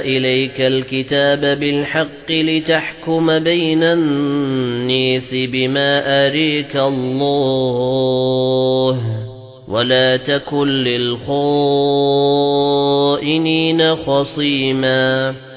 إِلَيْكَ الْكِتَابَ بِالْحَقِّ لِتَحْكُمَ بَيْنَ النَّاسِ بِمَا أَرَاكَ اللَّهُ. وَلَا تَكُن لِّلْخَائِنِينَ خَصِيمًا.